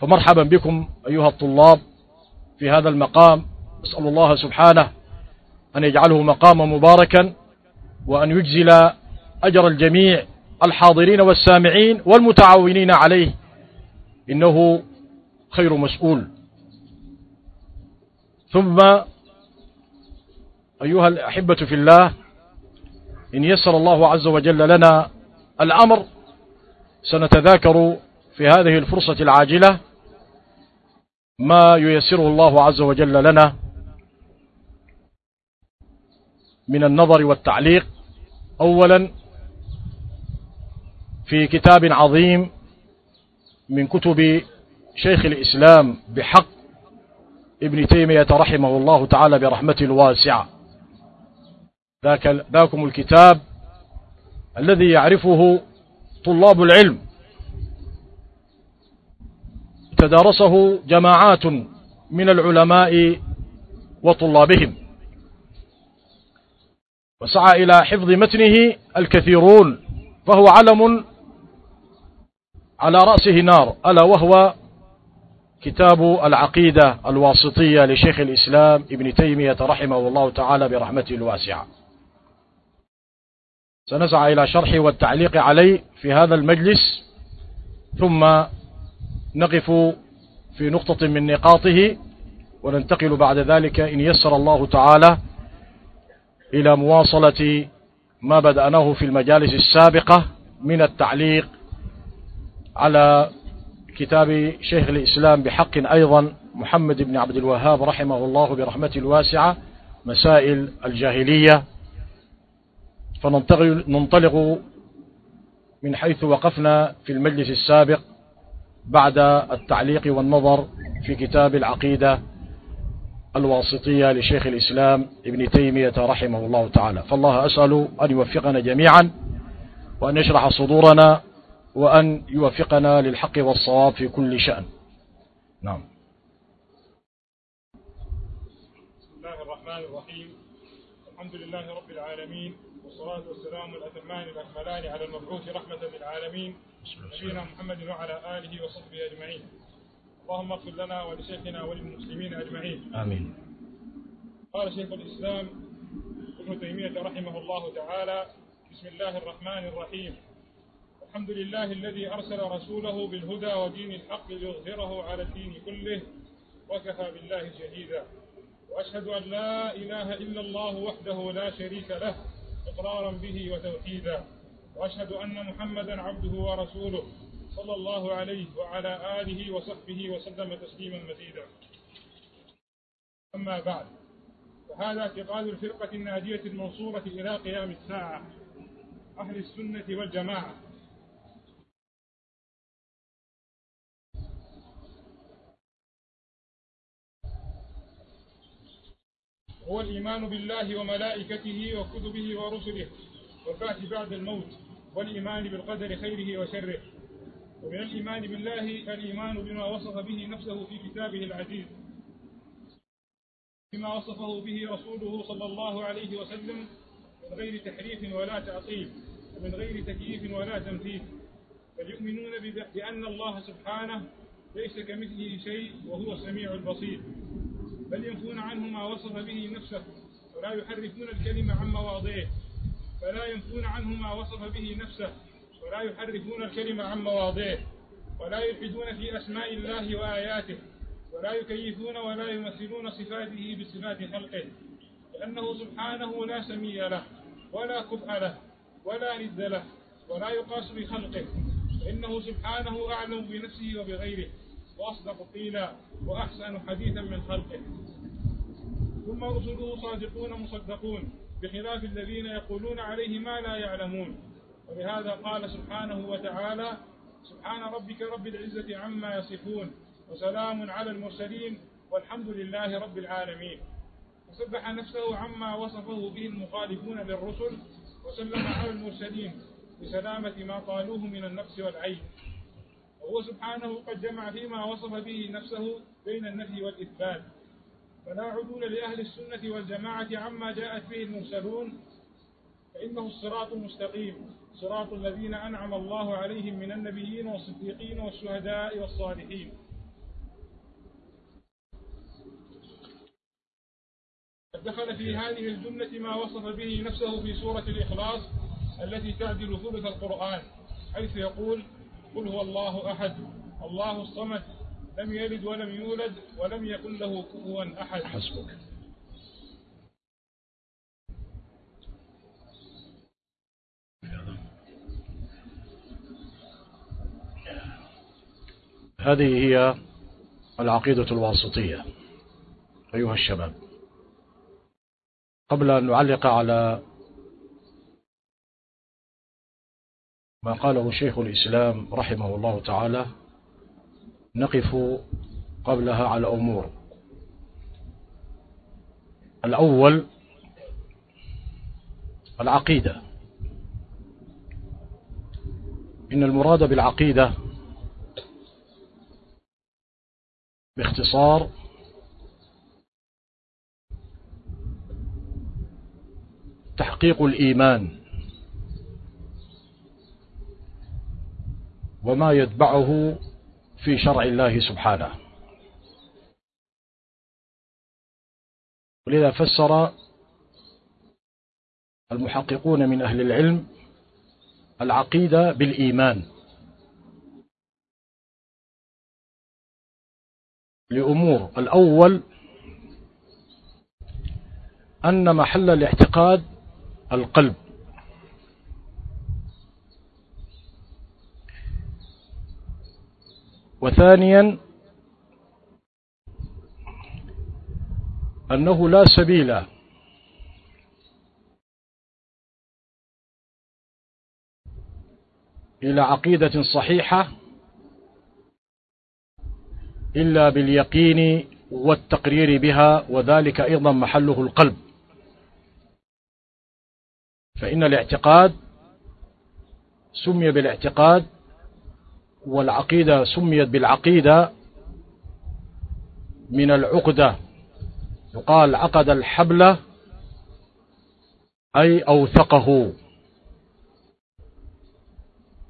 فمرحبا بكم أيها الطلاب في هذا المقام. أسأل الله سبحانه أن يجعله مقاما مباركا وأن يجزل أجر الجميع الحاضرين والسامعين والمتعاونين عليه. إنه خير مسؤول. ثم أيها الأحبة في الله إن يسر الله عز وجل لنا الأمر سنتذاكر في هذه الفرصة العاجلة ما ييسره الله عز وجل لنا من النظر والتعليق. أولا في كتاب عظيم من كتب شيخ الإسلام بحق ابن تيمية رحمه الله تعالى برحمة الواسعة. ذاك ذاكم الكتاب الذي يعرفه طلاب العلم. تدارسه جماعات من العلماء وطلابهم. وسعى إلى حفظ متنه الكثيرون فهو علم على رأسه نار ألا وهو كتاب العقيدة الواسطية لشيخ الإسلام ابن تيمية رحمه الله تعالى برحمته الواسعة. سنسعى إلى شرح والتعليق عليه في هذا المجلس ثم نقف في نقطة من نقاطه وننتقل بعد ذلك إن يسر الله تعالى إلى مواصلة ما بدأناه في المجالس السابقة من التعليق على كتاب شيخ الإسلام بحق أيضا محمد بن عبد الوهاب رحمه الله برحمته الواسعة مسائل الجاهلية. فننطلق من حيث وقفنا في المجلس السابق بعد التعليق والنظر في كتاب العقيدة الواسطية لشيخ الإسلام ابن تيمية رحمه الله تعالى. فالله أسأل أن يوفقنا جميعا وأن يشرح صدورنا وأن يوفقنا للحق والصواب في كل شأن. نعم. بسم الله الرحمن الرحيم. الحمد لله رب العالمين والصلاة والسلام الأتمان الأكملان على المبعوث رحمة للعالمين. نبينا محمد وعلى آله وصحبه أجمعين. اللهم اغفر لنا ولشيخنا وللمسلمين أجمعين. آمين. قال شيخ الإسلام ابن تيمية رحمه الله تعالى بسم الله الرحمن الرحيم. الحمد لله الذي أرسل رسوله بالهدى ودين الحق ليظهره على الدين كله وكفى بالله شهيدا. وأشهد أن لا إله إلا الله وحده لا شريك له إقرارا به وتوحيدا. وأشهد أن محمدا عبده ورسوله صلى الله عليه وعلى آله وصحبه وسلم تسليما مزيدا. أما بعد فهذا اعتقاد الفرقة الناجية المنصورة إلى قيام الساعة أهل السنة والجماعة. هو الإيمان بالله وملائكته وكتبه ورسله والبعث بعد الموت. والإيمان بالقدر خيره وشره. ومن الإيمان بالله الإيمان بما وصف به نفسه في كتابه العزيز. بما وصفه به رسوله صلى الله عليه وسلم من غير تحريف ولا تعطيل ومن غير تكييف ولا تمثيل بل يؤمنون بأن الله سبحانه ليس كمثله شيء وهو السميع البصير. بل ينفون عنه ما وصف به نفسه ولا يحرفون الكلمة عن مواضعه. فلا ينفون عنه ما وصف به نفسه ولا يحرفون الكلمة عن مواضعه ولا يلحدون في أسماء الله وآياته ولا يكيفون ولا يمثلون صفاته بصفات خلقه لأنه سبحانه لا سمي له ولا كفء له ولا ند له ولا يقاس بخلقه فإنه سبحانه أعلم بنفسه وبغيره وأصدق قيلا وأحسن حديثا من خلقه. ثم رسله صادقون مصدقون بخلاف الذين يقولون عليه ما لا يعلمون. ولهذا قال سبحانه وتعالى سبحان ربك رب العزة عما يصفون وسلام على المرسلين والحمد لله رب العالمين. وسبح نفسه عما وصفه به المخالفون للرسل وسلم على المرسلين بسلامة ما قالوه من النقص والعيب. وهو سبحانه قد جمع فيما وصف به نفسه بين النفي والإثبات. فلا عدول لأهل السنة والجماعة عما جاءت به المرسلون فإنه الصراط المستقيم صراط الذين أنعم الله عليهم من النبيين والصديقين والشهداء والصالحين. دخل في هذه الجملة ما وصف به نفسه في سورة الإخلاص التي تعدل ثلث القرآن حيث يقول قل هو الله أحد الله الصمد لم يلد ولم يولد ولم يكن له كفوا أحد. حسبك. هذه هي العقيدة الواسطية أيها الشباب. قبل أن نعلق على ما قاله شيخ الإسلام رحمه الله تعالى نقف قبلها على أمور الأول العقيدة. إن المراد بالعقيدة باختصار تحقيق الإيمان وما يتبعه في شرع الله سبحانه. ولذا فسر المحققون من أهل العلم العقيدة بالإيمان. لأمور الأول أن محل الاعتقاد القلب. وثانيا أنه لا سبيل. إلى عقيدة صحيحة إلا باليقين والتقرير بها وذلك أيضا محله القلب. فإن الاعتقاد سمي بالاعتقاد والعقيدة سميت بالعقيدة من العقدة. يقال عقد الحبل أي أوثقه.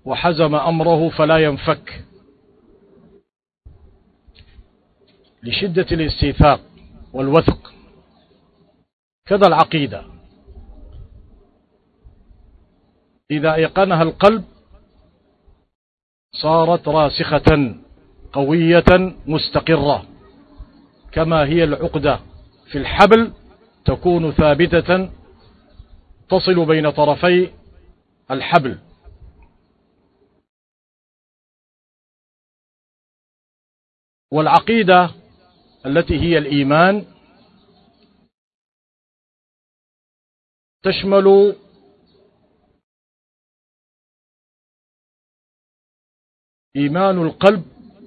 وحزم أمره فلا ينفك. لشدة الاستيثاق والوثق. كذا العقيدة. إذا أيقنها القلب صارت راسخة قوية مستقرة. كما هي العقدة في الحبل تكون ثابتة تصل بين طرفي الحبل. والعقيدة التي هي الإيمان تشمل إيمان القلب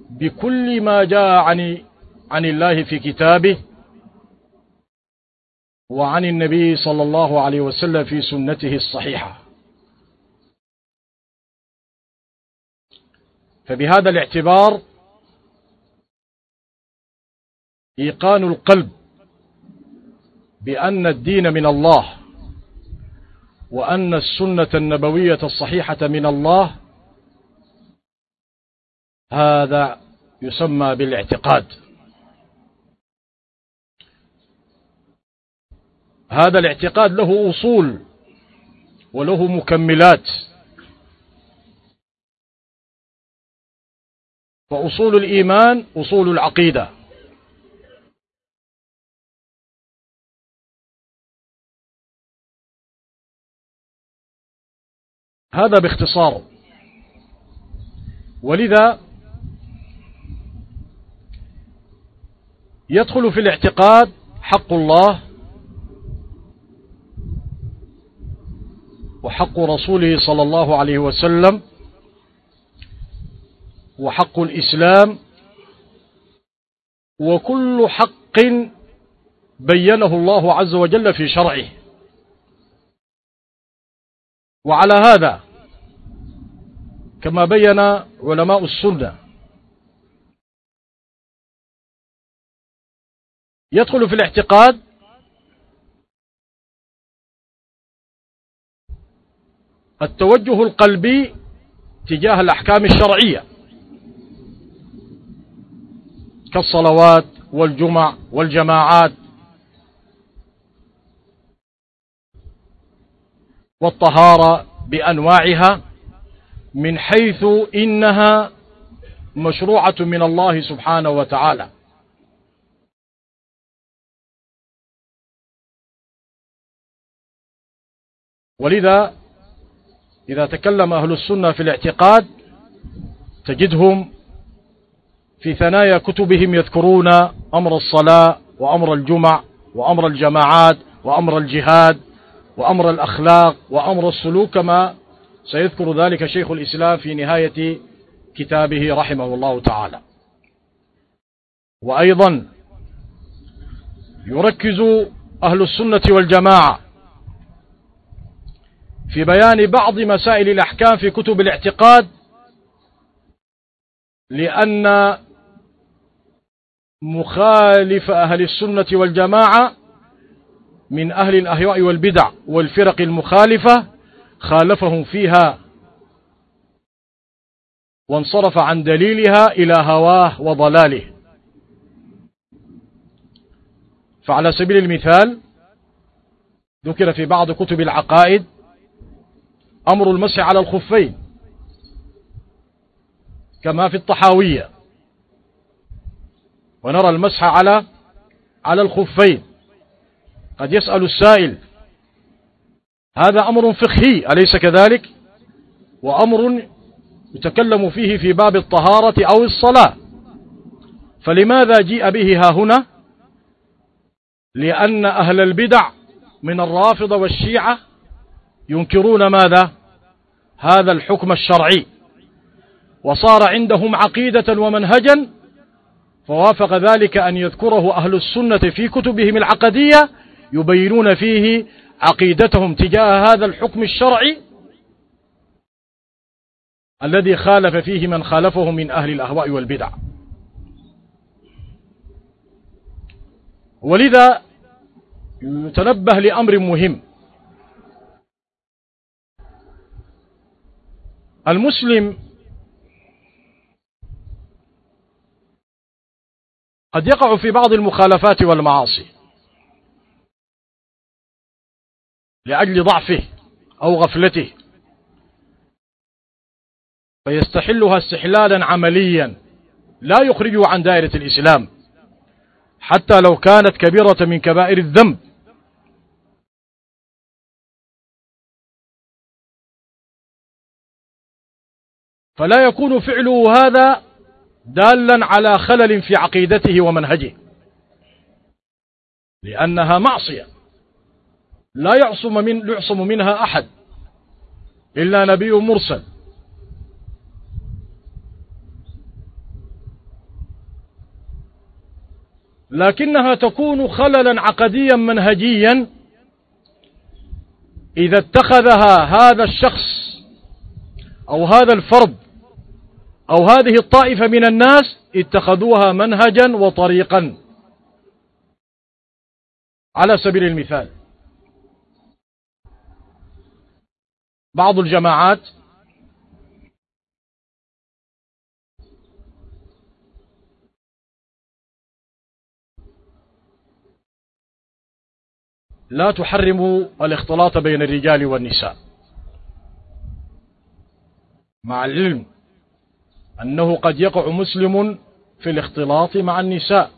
بكل ما جاء عن عن الله في كتابه وعن النبي صلى الله عليه وسلم في سنته الصحيحة. فبهذا الاعتبار إيقان القلب بأن الدين من الله وأن السنة النبوية الصحيحة من الله هذا يسمى بالاعتقاد. هذا الاعتقاد له أصول وله مكملات. فأصول الإيمان أصول العقيدة. هذا باختصار. ولذا يدخل في الاعتقاد حق الله وحق رسوله صلى الله عليه وسلم وحق الإسلام وكل حق بينه الله عز وجل في شرعه. وعلى هذا كما بين علماء السنة يدخل في الاعتقاد التوجه القلبي تجاه الأحكام الشرعية كالصلوات والجمع والجماعات والطهارة بأنواعها من حيث إنها مشروعة من الله سبحانه وتعالى. ولذا إذا تكلم أهل السنة في الاعتقاد تجدهم في ثنايا كتبهم يذكرون أمر الصلاة وأمر الجمع وأمر الجماعات وأمر الجهاد وأمر الأخلاق وأمر السلوك كما سيذكر ذلك شيخ الإسلام في نهاية كتابه رحمه الله تعالى. وأيضا يركز أهل السنة والجماعة في بيان بعض مسائل الأحكام في كتب الاعتقاد لأن مخالف أهل السنة والجماعة من أهل الأهواء والبدع والفرق المخالفة خالفهم فيها وانصرف عن دليلها إلى هواه وضلاله. فعلى سبيل المثال ذكر في بعض كتب العقائد أمر المسح على الخفين كما في الطحاوية. ونرى المسح على على الخفين. قد يسأل السائل هذا أمر فقهي أليس كذلك؟ وأمر يتكلم فيه في باب الطهارة أو الصلاة. فلماذا جيء به ها هنا؟ لأن أهل البدع من الرافضة والشيعة ينكرون ماذا؟ هذا الحكم الشرعي. وصار عندهم عقيدة ومنهجا فوافق ذلك أن يذكره أهل السنة في كتبهم العقدية يبينون فيه عقيدتهم تجاه هذا الحكم الشرعي الذي خالف فيه من خالفه من أهل الأهواء والبدع. ولذا يتنبه لأمر مهم. المسلم قد يقع في بعض المخالفات والمعاصي لأجل ضعفه أو غفلته فيستحلها استحلالا عمليا لا يخرجه عن دائرة الإسلام حتى لو كانت كبيرة من كبائر الذنب. فلا يكون فعله هذا دالا على خلل في عقيدته ومنهجه. لأنها معصية. لا يعصم, من يعصم منها أحد. إلا نبي مرسل. لكنها تكون خللا عقديا منهجيا إذا اتخذها هذا الشخص أو هذا الفرد أو هذه الطائفة من الناس اتخذوها منهجا وطريقا. على سبيل المثال بعض الجماعات لا تحرم الاختلاط بين الرجال والنساء. مع العلم أنه قد يقع مسلم في الاختلاط مع النساء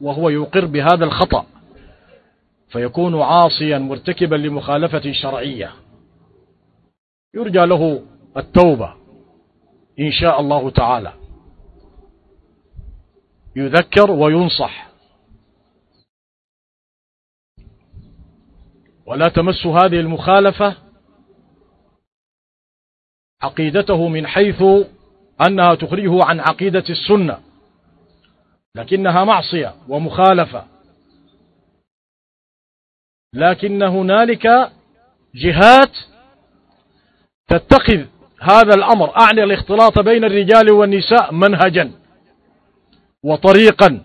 وهو يقر بهذا الخطأ فيكون عاصيا مرتكبا لمخالفة شرعية. يرجى له التوبة إن شاء الله تعالى. يذكر وينصح. ولا تمس هذه المخالفة عقيدته من حيث أنها تخرجه عن عقيدة السنة لكنها معصية ومخالفة. لكن هنالك جهات تتخذ هذا الأمر أعني الاختلاط بين الرجال والنساء منهجا وطريقا.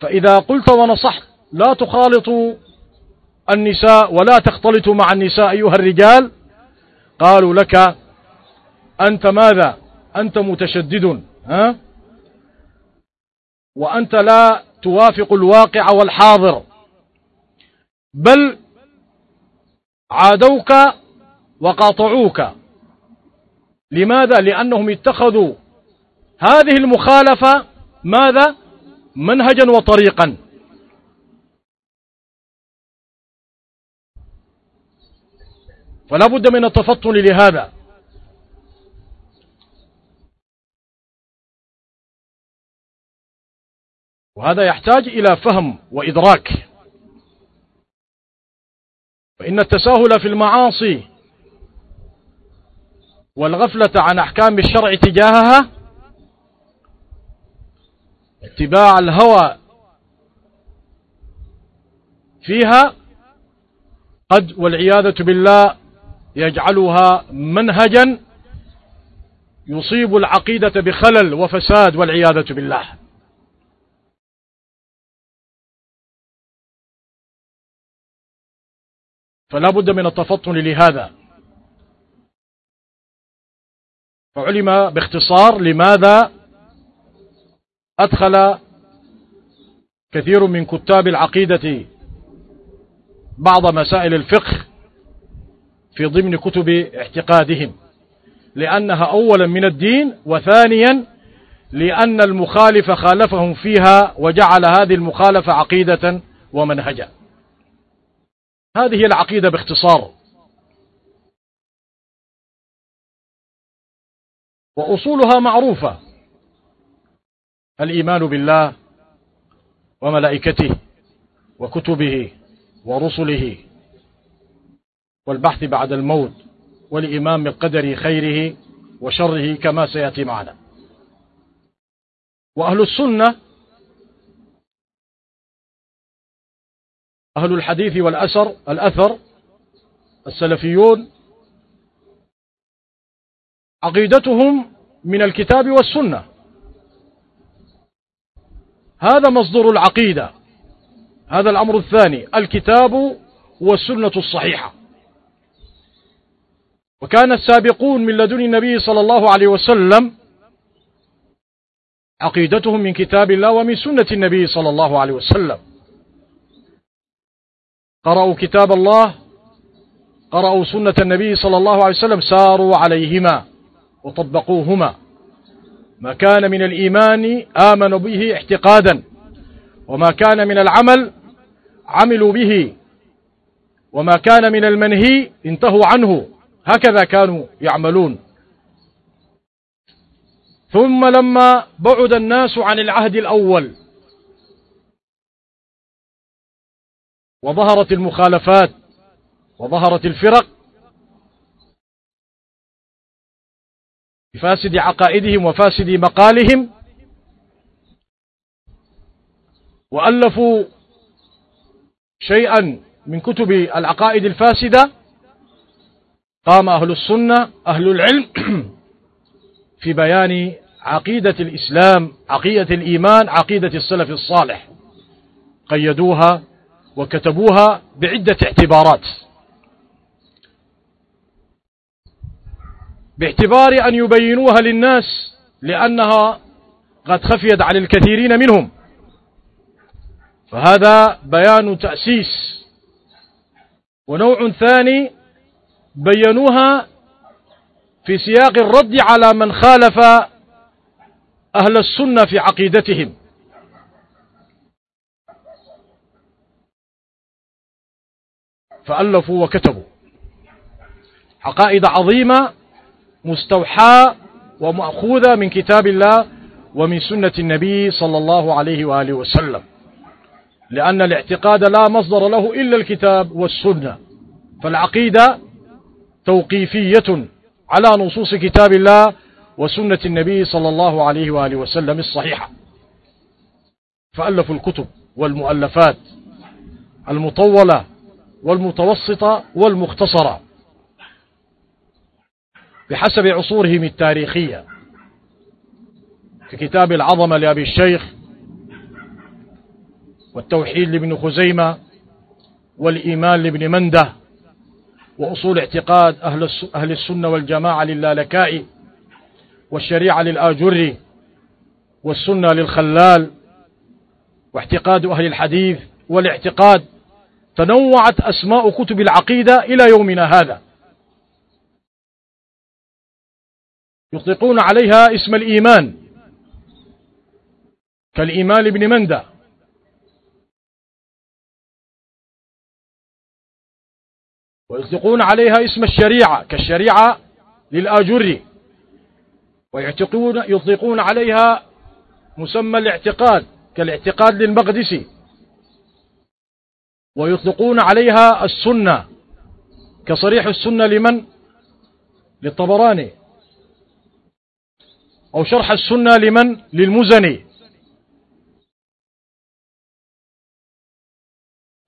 فإذا قلت ونصحت لا تخالطوا النساء ولا تختلطوا مع النساء أيها الرجال قالوا لك أنت ماذا؟ أنت متشدد ها؟ وأنت لا توافق الواقع والحاضر. بل عادوك وقاطعوك. لماذا؟ لأنهم اتخذوا هذه المخالفة ماذا؟ منهجا وطريقا. فلا بد من التفطن لهذا. وهذا يحتاج إلى فهم وإدراك. فإن التساهل في المعاصي والغفلة عن أحكام الشرع تجاهها اتباع الهوى فيها قد والعياذة بالله يجعلها منهجا يصيب العقيدة بخلل وفساد والعياذة بالله. فلا بد من التفطن لهذا. فعلم باختصار لماذا أدخل كثير من كتاب العقيدة بعض مسائل الفقه في ضمن كتب اعتقادهم لأنها أولا من الدين وثانيا لأن المخالف خالفهم فيها وجعل هذه المخالفة عقيدة ومنهجا. هذه العقيدة باختصار. وأصولها معروفة. الإيمان بالله وملائكته وكتبه ورسله. والبحث بعد الموت والإيمان بالقدر خيره وشره كما سيأتي معنا. وأهل السنة أهل الحديث والأثر الأثر السلفيون عقيدتهم من الكتاب والسنة. هذا مصدر العقيدة. هذا الأمر الثاني الكتاب والسنة الصحيحة. وكان السابقون من لدن النبي صلى الله عليه وسلم عقيدتهم من كتاب الله ومن سنة النبي صلى الله عليه وسلم. قرأوا كتاب الله قرأوا سنة النبي صلى الله عليه وسلم ساروا عليهما وطبقوهما. ما كان من الإيمان آمنوا به اعتقادا وما كان من العمل عملوا به وما كان من المنهي انتهوا عنه. هكذا كانوا يعملون. ثم لما بعد الناس عن العهد الأول وظهرت المخالفات وظهرت الفرق بفاسد عقائدهم وفاسد مقالهم وألفوا شيئا من كتب العقائد الفاسدة قام أهل السنة أهل العلم في بيان عقيدة الإسلام عقيدة الإيمان عقيدة السلف الصالح. قيدوها وكتبوها بعدة اعتبارات. باعتبار أن يبينوها للناس لأنها قد خفيت عن الكثيرين منهم. فهذا بيان تأسيس. ونوع ثاني بينوها في سياق الرد على من خالف أهل السنة في عقيدتهم. فألفوا وكتبوا عقائد عظيمة مستوحاة ومأخوذة من كتاب الله ومن سنة النبي صلى الله عليه وآله وسلم لأن الاعتقاد لا مصدر له إلا الكتاب والسنة فالعقيدة توقيفية على نصوص كتاب الله وسنة النبي صلى الله عليه وآله وسلم الصحيحة. فألفوا الكتب والمؤلفات المطولة والمتوسطة والمختصرة بحسب عصورهم التاريخية. ككتاب العظمة لأبي الشيخ والتوحيد لابن خزيمة والإيمان لابن منده وأصول اعتقاد أهل أهل السنة والجماعة للالكائي والشريعة للآجري والسنة للخلال واعتقاد أهل الحديث والاعتقاد تنوعت أسماء كتب العقيدة إلى يومنا هذا. يطلقون عليها اسم الإيمان كالإيمان ابن مندى ويطلقون عليها اسم الشريعة كالشريعة للآجري. ويعتقون يطلقون عليها مسمى الاعتقاد كالاعتقاد للمقدسي. ويطلقون عليها السنة كصريح السنة لمن؟ للطبراني. أو شرح السنة لمن؟ للمزني.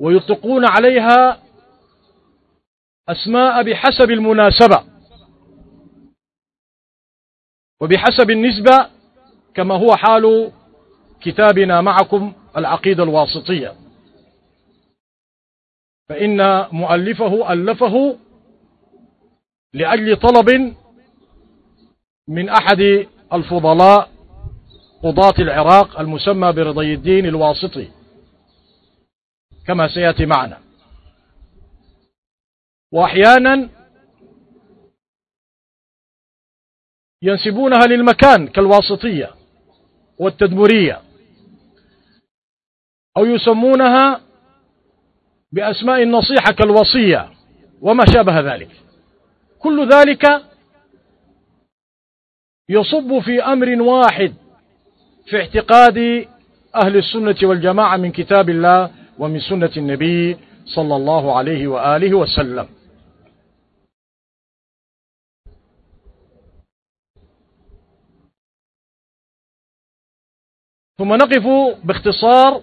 ويطلقون عليها أسماء بحسب المناسبة. وبحسب النسبة كما هو حال كتابنا معكم العقيدة الواسطية. فإن مؤلفه ألفه لأجل طلب من أحد الفضلاء قضاة العراق المسمى برضي الدين الواسطي. كما سيأتي معنا. وأحيانا ينسبونها للمكان كالواسطية والتدمرية أو يسمونها بأسماء النصيحة كالوصية وما شابه ذلك. كل ذلك يصب في أمر واحد في اعتقاد أهل السنة والجماعة من كتاب الله ومن سنة النبي صلى الله عليه وآله وسلم. ثم نقف باختصار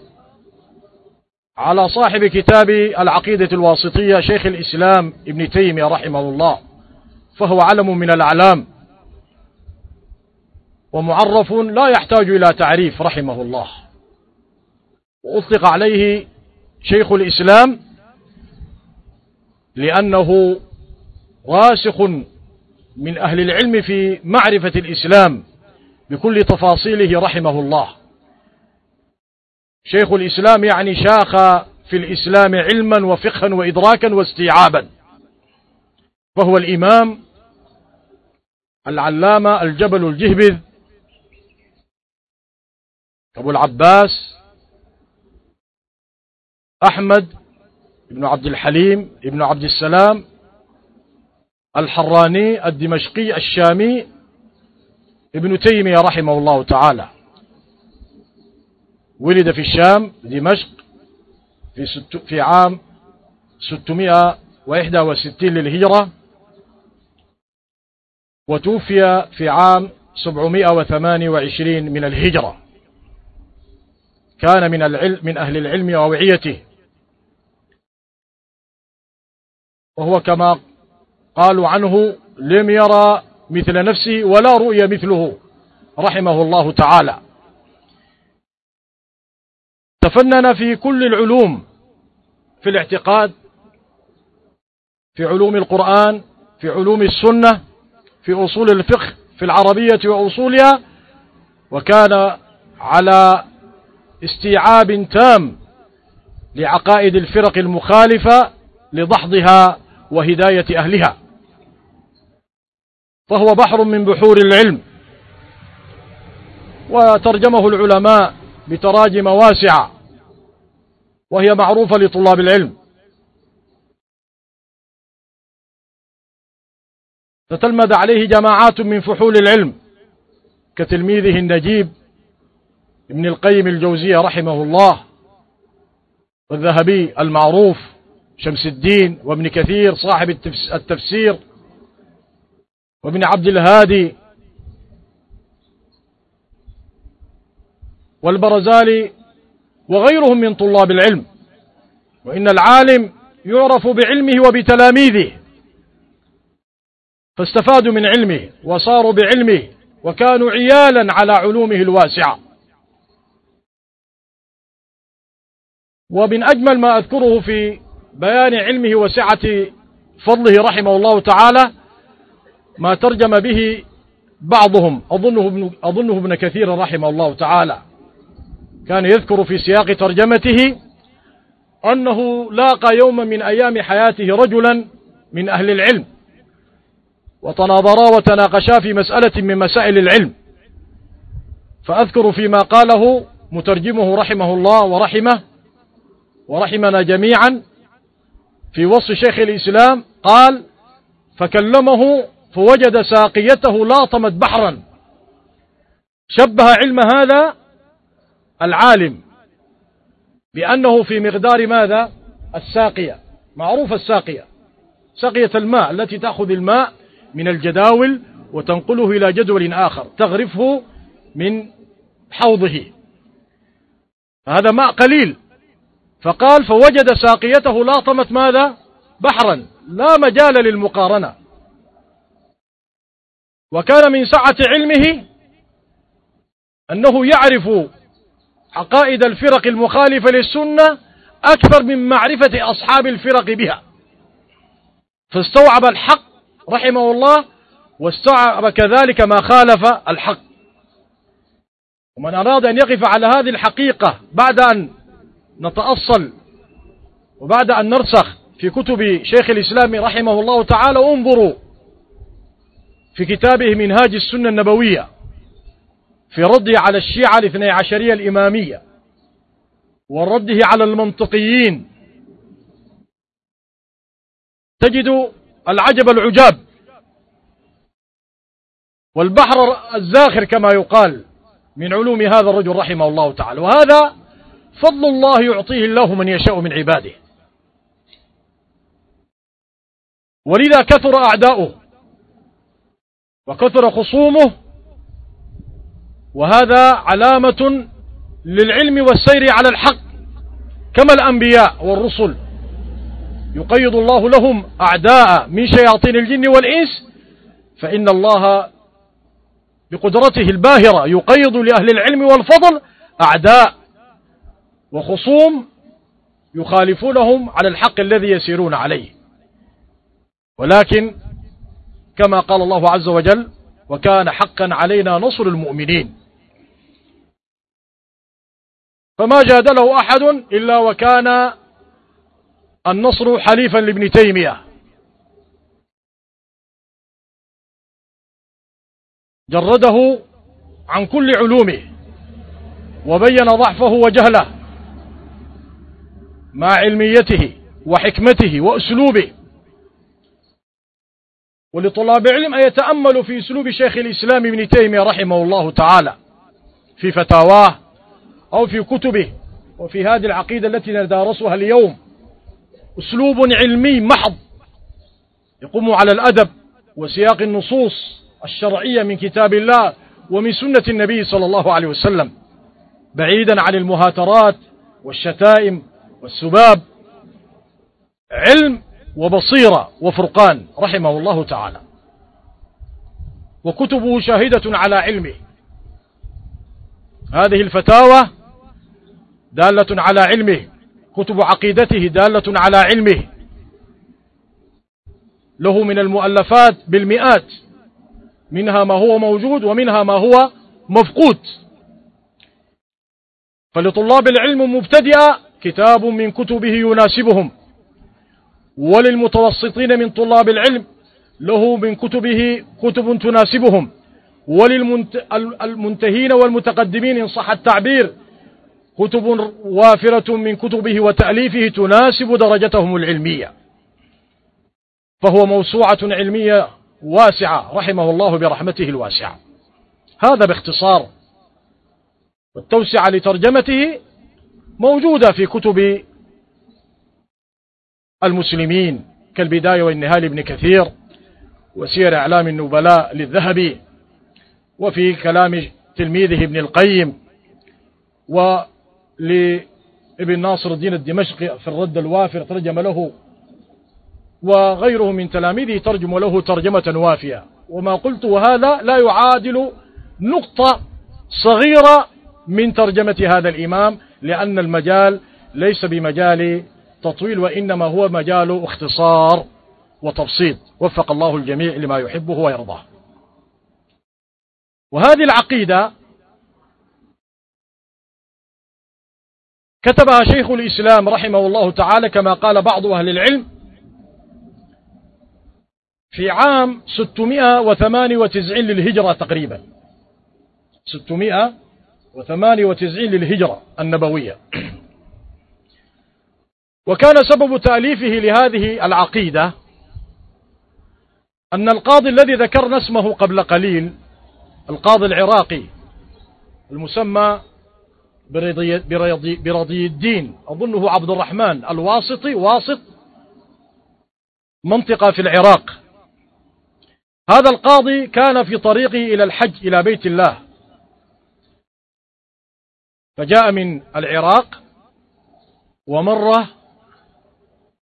على صاحب كتاب العقيدة الواسطية شيخ الإسلام ابن تيمية رحمه الله فهو علم من الأعلام ومعرف لا يحتاج إلى تعريف رحمه الله. وأطلق عليه شيخ الإسلام لأنه راسخ من أهل العلم في معرفة الإسلام بكل تفاصيله رحمه الله. شيخ الإسلام يعني شاخ في الإسلام علما وفقها وإدراكا واستيعابا. فهو الإمام العلامة الجبل الجهبذ أبو العباس أحمد بن عبد الحليم بن عبد السلام الحراني الدمشقي الشامي ابن تيمية رحمه الله تعالى. ولد في الشام دمشق في, ست في عام 661 للهجرة وتوفي في عام 728 من الهجرة. كان من العلم من أهل العلم وأوعيته وهو كما قالوا عنه لم يرى مثل نفسه ولا رؤيا مثله رحمه الله تعالى. تفنن في كل العلوم في الاعتقاد في علوم القرآن في علوم السنة في أصول الفقه في العربية وأصولها وكان على استيعاب تام لعقائد الفرق المخالفة لدحضها وهداية أهلها. فهو بحر من بحور العلم. وترجمه العلماء بتراجم واسعة. وهي معروفة لطلاب العلم. تتلمذ عليه جماعات من فحول العلم كتلميذه النجيب ابن القيم الجوزية رحمه الله والذهبي المعروف شمس الدين وابن كثير صاحب التفسير وابن عبد الهادي والبرزالي وغيرهم من طلاب العلم. وإن العالم يعرف بعلمه وبتلاميذه. فاستفادوا من علمه وصاروا بعلمه وكانوا عيالا على علومه الواسعة. ومن أجمل ما أذكره في بيان علمه وسعة فضله رحمه الله تعالى ما ترجم به بعضهم أظنه ابن, أظنه ابن كثير رحمه الله تعالى. كان يذكر في سياق ترجمته أنه لاقى يوما من أيام حياته رجلا من أهل العلم وتناظرا وتناقشا في مسألة من مسائل العلم. فأذكر فيما قاله مترجمه رحمه الله ورحمه ورحمنا جميعا في وصف شيخ الإسلام قال فكلمه فوجد ساقيته لاطمت بحرا. شبه علم هذا العالم بأنه في مقدار ماذا؟ الساقية معروف الساقية ساقية الماء التي تأخذ الماء من الجداول وتنقله إلى جدول آخر تغرفه من حوضه. هذا ماء قليل. فقال فوجد ساقيته لاطمت ماذا؟ بحرا لا مجال للمقارنة. وكان من سعة علمه أنه يعرف عقائد الفرق المخالفة للسنة أكثر من معرفة أصحاب الفرق بها. فاستوعب الحق رحمه الله واستوعب كذلك ما خالف الحق. ومن أراد أن يقف على هذه الحقيقة بعد أن نتأصل وبعد أن نرسخ في كتب شيخ الإسلام رحمه الله تعالى انظروا في كتابه منهاج السنة النبوية. في رده على الشيعة الاثني عشرية الإمامية ورده على المنطقيين. تجد العجب العجاب والبحر الزاخر كما يقال من علوم هذا الرجل رحمه الله تعالى. وهذا فضل الله يعطيه الله من يشاء من عباده. ولذا كثر أعداؤه وكثر خصومه وهذا علامة للعلم والسير على الحق كما الأنبياء والرسل. يقيض الله لهم أعداء من شياطين الجن والإنس فإن الله بقدرته الباهرة يقيض لأهل العلم والفضل أعداء وخصوم يخالفونهم على الحق الذي يسيرون عليه. ولكن كما قال الله عز وجل وكان حقا علينا نصر المؤمنين فما جادله أحد إلا وكان النصر حليفا لابن تيمية. جرده عن كل علومه وبين ضعفه وجهله مع علميته وحكمته وأسلوبه. ولطلاب العلم أن يتأملوا في أسلوب شيخ الإسلام ابن تيمية رحمه الله تعالى في فتاواه أو في كتبه. وفي هذه العقيدة التي ندارسها اليوم أسلوب علمي محض. يقوم على الأدب وسياق النصوص الشرعية من كتاب الله ومن سنة النبي صلى الله عليه وسلم بعيدا عن المهاترات والشتائم والسباب. علم وبصيرة وفرقان رحمه الله تعالى. وكتبه شاهدة على علمه. هذه الفتاوى دالة على علمه كتب عقيدته دالة على علمه. له من المؤلفات بالمئات منها ما هو موجود ومنها ما هو مفقود. فلطلاب العلم مبتدئة كتاب من كتبه يناسبهم. وللمتوسطين من طلاب العلم له من كتبه كتب تناسبهم. وللمنتهين والمتقدمين إن صح التعبير. كتب وافرة من كتبه وتأليفه تناسب درجتهم العلمية. فهو موسوعة علمية واسعة رحمه الله برحمته الواسعة. هذا باختصار. والتوسعة لترجمته موجودة في كتب المسلمين كالبداية والنهاية لابن كثير وسير أعلام النبلاء للذهبي. وفي كلام تلميذه ابن القيم ولابن ناصر الدين الدمشقي في الرد الوافر ترجم له وغيره من تلاميذه ترجم له ترجمة وافية. وما قلت وهذا لا يعادل نقطة صغيرة من ترجمة هذا الإمام لأن المجال ليس بمجال تطويل وإنما هو مجال اختصار وتبسيط. وفق الله الجميع لما يحبه ويرضاه. وهذه العقيدة كتبها شيخ الإسلام رحمه الله تعالى كما قال بعض أهل العلم في عام 698 للهجرة تقريبا. 698 للهجرة النبوية. وكان سبب تأليفه لهذه العقيدة أن القاضي الذي ذكرنا اسمه قبل قليل القاضي العراقي المسمى برضي, برضي, برضي الدين أظنه عبد الرحمن الواسطي واسط منطقة في العراق. هذا القاضي كان في طريقه إلى الحج إلى بيت الله. فجاء من العراق ومر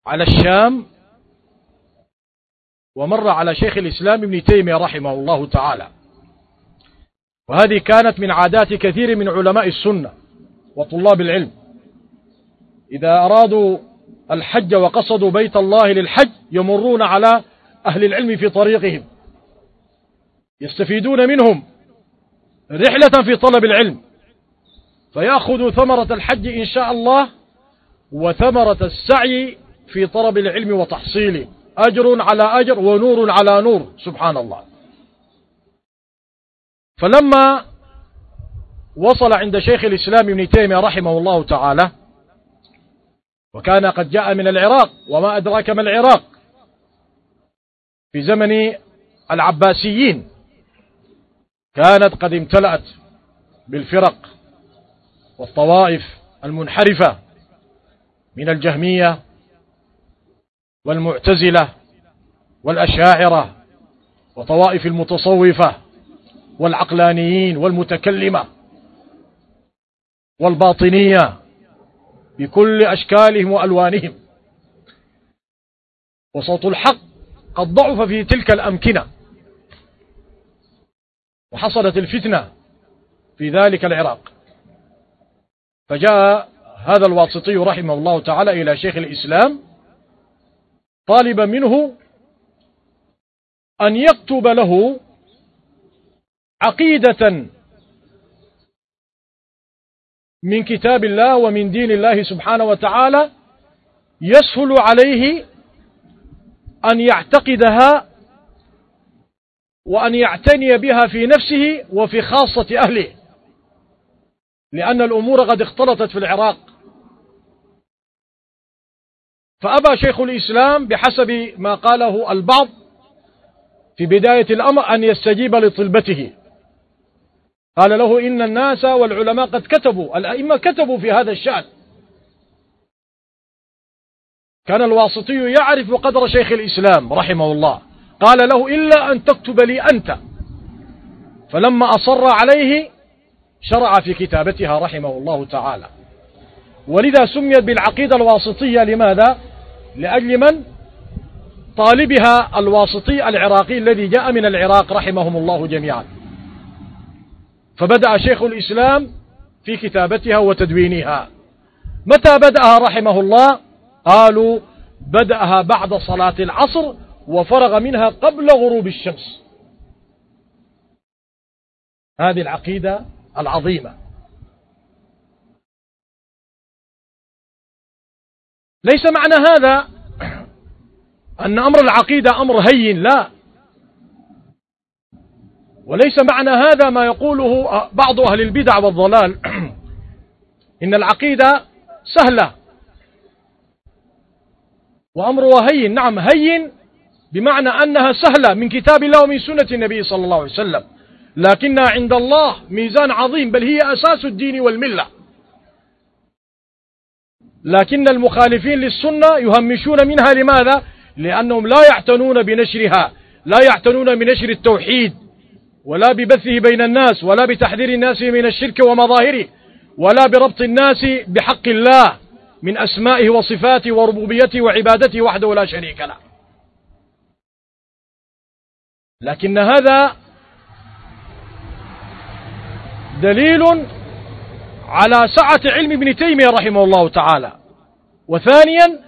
على الشام ومر على شيخ الإسلام ابن تيمية رحمه الله تعالى. وهذه كانت من عادات كثير من علماء السنة وطلاب العلم. إذا أرادوا الحج وقصدوا بيت الله للحج يمرون على أهل العلم في طريقهم. يستفيدون منهم رحلة في طلب العلم. فيأخذوا ثمرة الحج إن شاء الله وثمرة السعي في طلب العلم وتحصيله. أجر على أجر ونور على نور سبحان الله. فلما وصل عند شيخ الإسلام ابن تيمية رحمه الله تعالى وكان قد جاء من العراق وما أدراك ما العراق؟ في زمن العباسيين. كانت قد امتلأت بالفرق والطوائف المنحرفة من الجهمية والمعتزلة والأشاعرة وطوائف المتصوفة. والعقلانيين والمتكلمة والباطنية بكل أشكالهم وألوانهم. وصوت الحق قد ضعف في تلك الأمكنة. وحصلت الفتنة في ذلك العراق. فجاء هذا الواسطي رحمه الله تعالى إلى شيخ الإسلام طالبا منه أن يكتب له عقيدة من كتاب الله ومن دين الله سبحانه وتعالى يسهل عليه أن يعتقدها وأن يعتني بها في نفسه وفي خاصة أهله لأن الأمور قد اختلطت في العراق. فأبى شيخ الإسلام بحسب ما قاله البعض في بداية الأمر أن يستجيب لطلبته. قال له إن الناس والعلماء قد كتبوا الأئمة كتبوا في هذا الشأن. كان الواسطي يعرف قدر شيخ الإسلام رحمه الله. قال له إلا أن تكتب لي أنت. فلما أصر عليه شرع في كتابتها رحمه الله تعالى. ولذا سميت بالعقيدة الواسطية. لماذا؟ لأجل من؟ طالبها الواسطي العراقي الذي جاء من العراق رحمهم الله جميعا. فبدأ شيخ الإسلام في كتابتها وتدوينها. متى بدأها رحمه الله؟ قالوا بدأها بعد صلاة العصر وفرغ منها قبل غروب الشمس. هذه العقيدة العظيمة. ليس معنى هذا أن أمر العقيدة أمر هين لا. وليس معنى هذا ما يقوله بعض أهل البدع والضلال. إن العقيدة سهلة. وأمرها هين نعم هين بمعنى أنها سهلة من كتاب الله ومن سنة النبي صلى الله عليه وسلم. لكنها عند الله ميزان عظيم بل هي أساس الدين والملة. لكن المخالفين للسنة يهمشون منها لماذا؟ لأنهم لا يعتنون بنشرها لا يعتنون بنشر التوحيد. ولا ببثه بين الناس ولا بتحذير الناس من الشرك ومظاهره ولا بربط الناس بحق الله من أسمائه وصفاته وربوبيته وعبادته وحده لا شريك له. لكن هذا دليل على سعة علم ابن تيمية رحمه الله تعالى. وثانيا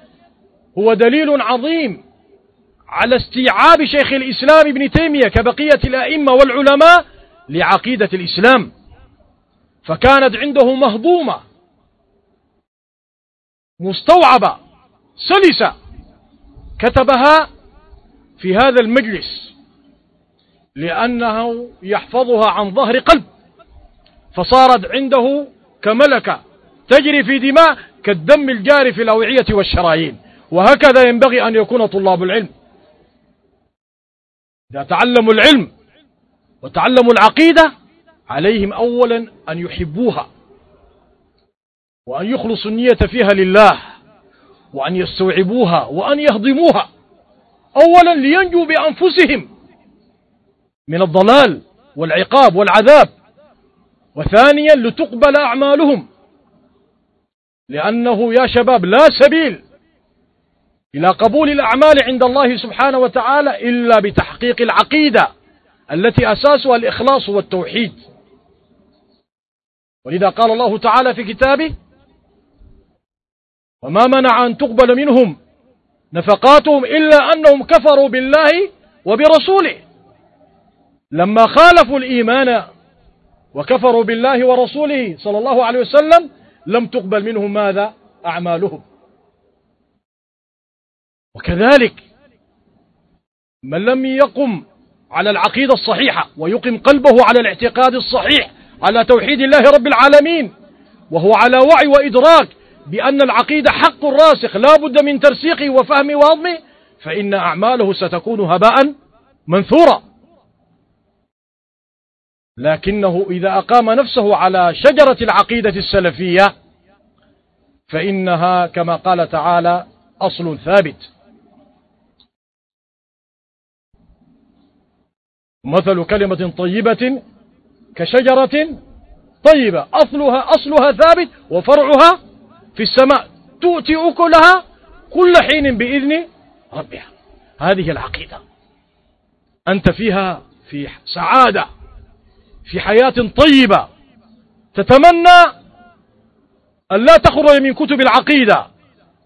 هو دليل عظيم على استيعاب شيخ الإسلام ابن تيمية كبقية الأئمة والعلماء لعقيدة الإسلام. فكانت عنده مهضومة مستوعبة سلسة كتبها في هذا المجلس لأنه يحفظها عن ظهر قلب فصارت عنده كملكة تجري في دماء كالدم الجاري في الأوعية والشرايين. وهكذا ينبغي أن يكون طلاب العلم. إذا تعلموا العلم وتعلموا العقيدة عليهم أولا أن يحبوها وأن يخلصوا النية فيها لله وأن يستوعبوها وأن يهضموها أولا لينجوا بأنفسهم من الضلال والعقاب والعذاب وثانيا لتقبل أعمالهم لأنه يا شباب لا سبيل إلى قبول الأعمال عند الله سبحانه وتعالى إلا بتحقيق العقيدة التي أساسها الإخلاص والتوحيد. ولذا قال الله تعالى في كتابه وما منع أن تقبل منهم نفقاتهم إلا أنهم كفروا بالله وبرسوله. لما خالفوا الإيمان وكفروا بالله ورسوله صلى الله عليه وسلم لم تقبل منهم ماذا؟ أعمالهم. وكذلك من لم يقم على العقيدة الصحيحة ويقم قلبه على الاعتقاد الصحيح على توحيد الله رب العالمين وهو على وعي وإدراك بأن العقيدة حق راسخ لا بد من ترسيخه وفهمه وهضمه فإن أعماله ستكون هباء منثورا. لكنه إذا أقام نفسه على شجرة العقيدة السلفية فإنها كما قال تعالى أصل ثابت. مثل كلمة طيبة كشجرة طيبة أصلها أصلها ثابت وفرعها في السماء تؤتي أكلها كل حين بإذن ربها. هذه العقيدة. أنت فيها في سعادة في حياة طيبة. تتمنى أن لا تخرج من كتب العقيدة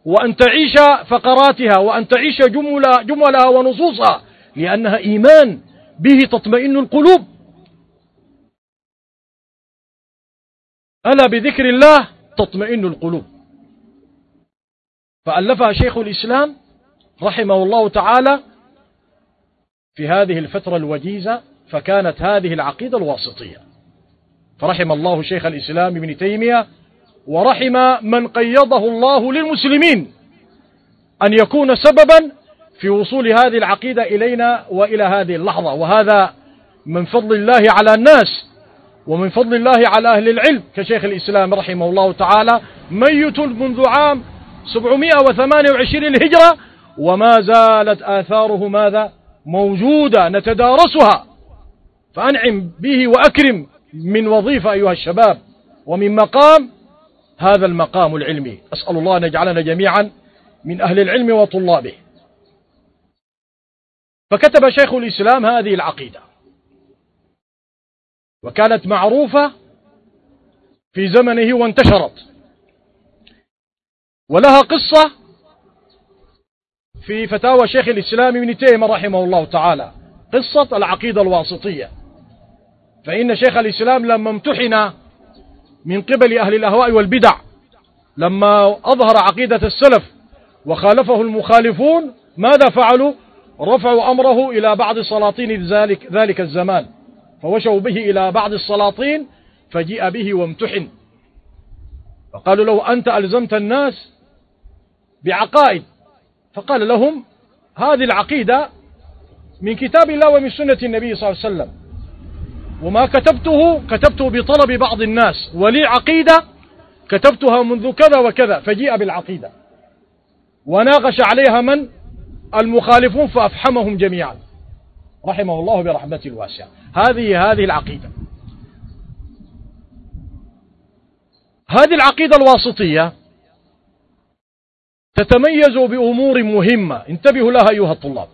وأن تعيش فقراتها وأن تعيش جملها, ونصوصها لأنها إيمان. به تطمئن القلوب. ألا بذكر الله تطمئن القلوب. فألفها شيخ الإسلام رحمه الله تعالى في هذه الفترة الوجيزة فكانت هذه العقيدة الواسطية. فرحم الله شيخ الإسلام ابن تيمية ورحم من قيضه الله للمسلمين أن يكون سببا في وصول هذه العقيدة إلينا وإلى هذه اللحظة. وهذا من فضل الله على الناس ومن فضل الله على أهل العلم. كشيخ الإسلام رحمه الله تعالى ميت منذ عام 728 الهجرة وما زالت آثاره ماذا؟ موجودة نتدارسها. فأنعم به وأكرم من وظيفة أيها الشباب ومن مقام هذا المقام العلمي. أسأل الله أن يجعلنا جميعا من أهل العلم وطلابه. فكتب شيخ الإسلام هذه العقيدة. وكانت معروفة في زمنه وانتشرت. ولها قصة في فتاوى شيخ الإسلام ابن تيمية رحمه الله تعالى قصة العقيدة الواسطية. فإن شيخ الإسلام لما امتحن من قبل أهل الأهواء والبدع لما أظهر عقيدة السلف وخالفه المخالفون ماذا فعلوا؟ رفعوا أمره إلى بعض سلاطين ذلك, ذلك الزمان. فوشوا به إلى بعض السلاطين فجيء به وامتحن. فقالوا له أنت ألزمت الناس بعقائد. فقال لهم هذه العقيدة من كتاب الله ومن سنة النبي صلى الله عليه وسلم. وما كتبته كتبته بطلب بعض الناس. ولي عقيدة كتبتها منذ كذا وكذا. فجيء بالعقيدة. وناقش عليها من؟ المخالفون فأفحمهم جميعا. رحمه الله برحمته الواسعة. هذه هذه العقيدة. هذه العقيدة الواسطية تتميز بأمور مهمة. انتبهوا لها أيها الطلاب.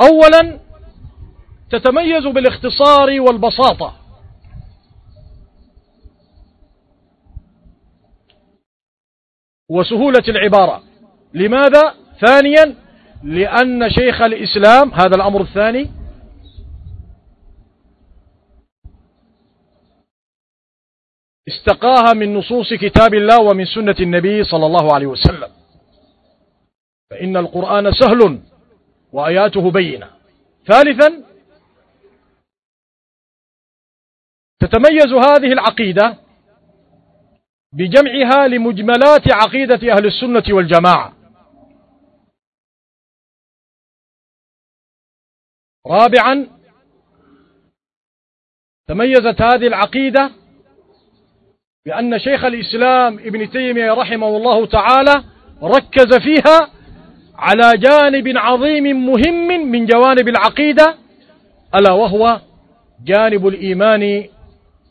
أولا تتميز بالاختصار والبساطة. وسهولة العبارة. لماذا؟ ثانيا لأن شيخ الإسلام هذا الأمر الثاني استقاها من نصوص كتاب الله ومن سنة النبي صلى الله عليه وسلم. فإن القرآن سهل وآياته بينة. ثالثا تتميز هذه العقيدة بجمعها لمجملات عقيدة أهل السنة والجماعة. رابعا تميزت هذه العقيدة بأن شيخ الإسلام ابن تيمية رحمه الله تعالى ركز فيها على جانب عظيم مهم من جوانب العقيدة ألا وهو جانب الإيمان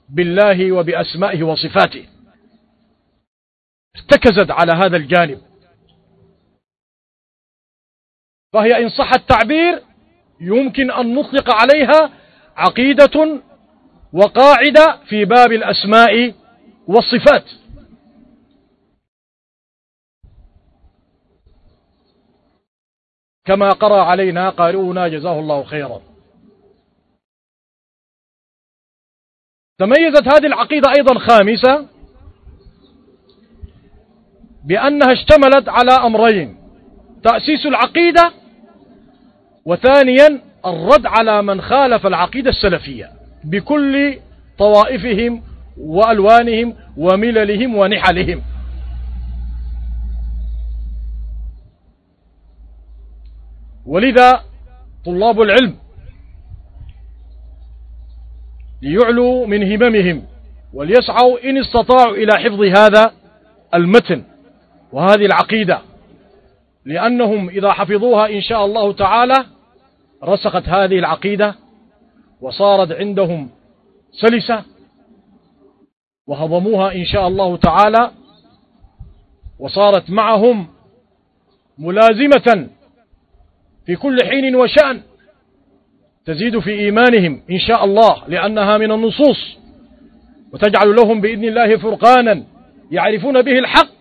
بالله وبأسمائه وصفاته. ارتكزت على هذا الجانب. فهي إن صح التعبير يمكن أن نطلق عليها عقيدة وقاعدة في باب الأسماء والصفات. كما قرأ علينا قارئنا جزاه الله خيرا. تميزت هذه العقيدة أيضا خامسة بأنها اشتملت على أمرين تأسيس العقيدة وثانيا الرد على من خالف العقيدة السلفية بكل طوائفهم وألوانهم ومللهم ونحلهم. ولذا طلاب العلم ليعلوا من هممهم وليسعوا إن استطاعوا إلى حفظ هذا المتن وهذه العقيدة. لأنهم إذا حفظوها إن شاء الله تعالى رسخت هذه العقيدة وصارت عندهم سلسة وهضموها إن شاء الله تعالى وصارت معهم ملازمة في كل حين وشأن تزيد في إيمانهم إن شاء الله لأنها من النصوص وتجعل لهم بإذن الله فرقانا يعرفون به الحق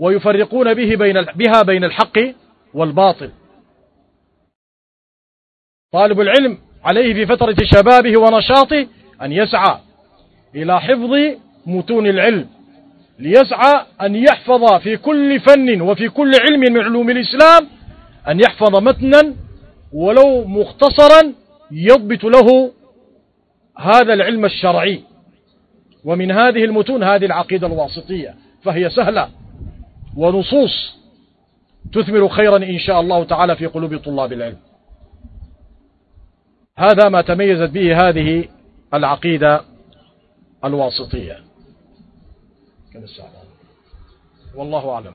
ويفرقون به بين بها بين الحق والباطل. طالب العلم عليه في فترة شبابه ونشاطه أن يسعى إلى حفظ متون العلم ليسعى أن يحفظ في كل فن وفي كل علم من علوم الإسلام أن يحفظ متنا ولو مختصرا يضبط له هذا العلم الشرعي. ومن هذه المتون هذه العقيدة الواسطية فهي سهلة. ونصوص تثمر خيرا إن شاء الله تعالى في قلوب طلاب العلم. هذا ما تميزت به هذه العقيدة الواسطية. والله أعلم.